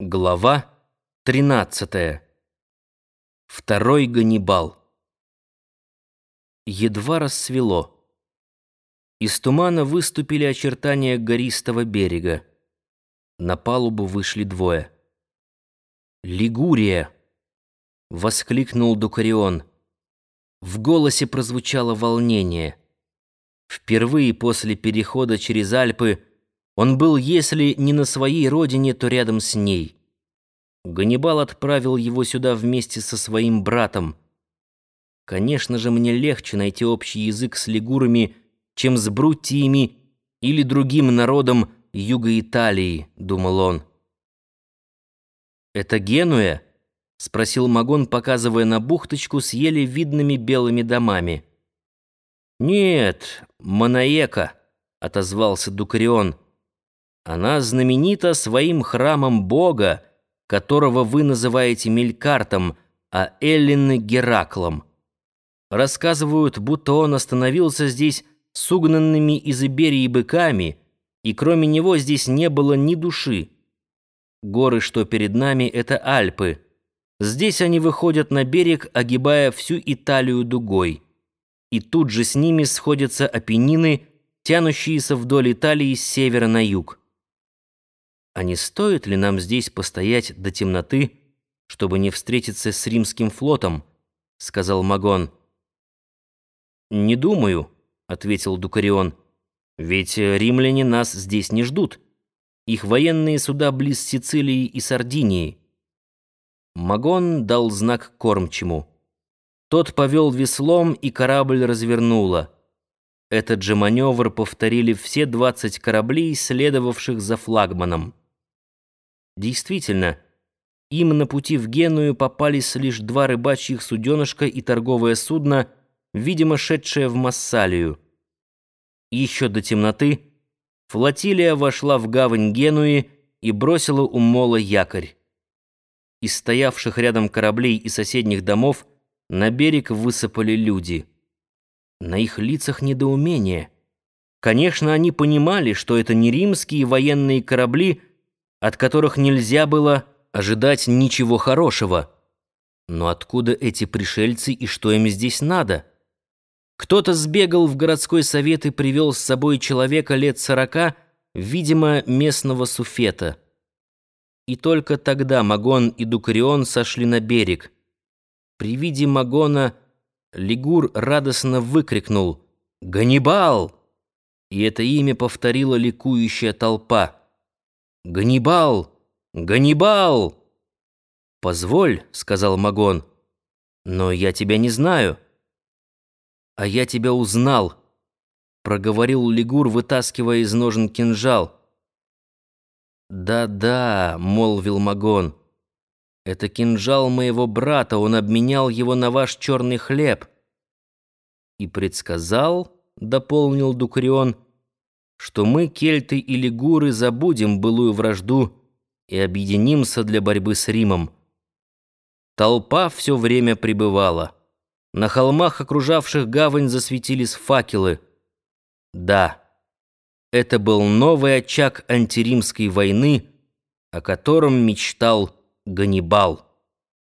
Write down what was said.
Глава 13. Второй Ганнибал. Едва рассвело. Из тумана выступили очертания гористого берега. На палубу вышли двое. «Лигурия!» — воскликнул Дукарион. В голосе прозвучало волнение. Впервые после перехода через Альпы он был, если не на своей родине, то рядом с ней. Ганнибал отправил его сюда вместе со своим братом. Конечно же, мне легче найти общий язык с лигурами, чем с брутиями или другим народом юга Италии, думал он. Это Генуя? спросил Магон, показывая на бухточку с еле видными белыми домами. Нет, Манаека, отозвался Дукарион. Она знаменита своим храмом Бога, которого вы называете Мелькартом, а Эллины — Гераклом. Рассказывают, будто он остановился здесь с угнанными из Иберии быками, и кроме него здесь не было ни души. Горы, что перед нами, — это Альпы. Здесь они выходят на берег, огибая всю Италию дугой. И тут же с ними сходятся Апеннины, тянущиеся вдоль Италии с севера на юг. А не стоит ли нам здесь постоять до темноты, чтобы не встретиться с римским флотом? сказал Магон. Не думаю, ответил Дукарион. Ведь римляне нас здесь не ждут. Их военные суда близ Сицилии и Сардинии. Магон дал знак кормчему. Тот повел веслом, и корабль развернуло. Этот же маневр повторили все двадцать кораблей, следовавших за флагманом. Действительно, им на пути в Геную попались лишь два рыбачьих суденышка и торговое судно, видимо, шедшее в Массалию. Еще до темноты флотилия вошла в гавань Генуи и бросила у мола якорь. Из стоявших рядом кораблей и соседних домов на берег высыпали люди. На их лицах недоумение. Конечно, они понимали, что это не римские военные корабли, от которых нельзя было ожидать ничего хорошего. Но откуда эти пришельцы и что им здесь надо? Кто-то сбегал в городской совет и привел с собой человека лет сорока, видимо, местного суфета. И только тогда Магон и Дукарион сошли на берег. При виде Магона Лигур радостно выкрикнул «Ганнибал!» И это имя повторила ликующая толпа. «Ганнибал! Ганнибал!» «Позволь», — сказал Магон, — «но я тебя не знаю». «А я тебя узнал», — проговорил Лигур, вытаскивая из ножен кинжал. «Да-да», — молвил Магон, — «это кинжал моего брата, он обменял его на ваш черный хлеб». «И предсказал», — дополнил Дукарион, — что мы, кельты и лигуры, забудем былую вражду и объединимся для борьбы с Римом. Толпа все время пребывала. На холмах, окружавших гавань, засветились факелы. Да, это был новый очаг антиримской войны, о котором мечтал Ганнибал.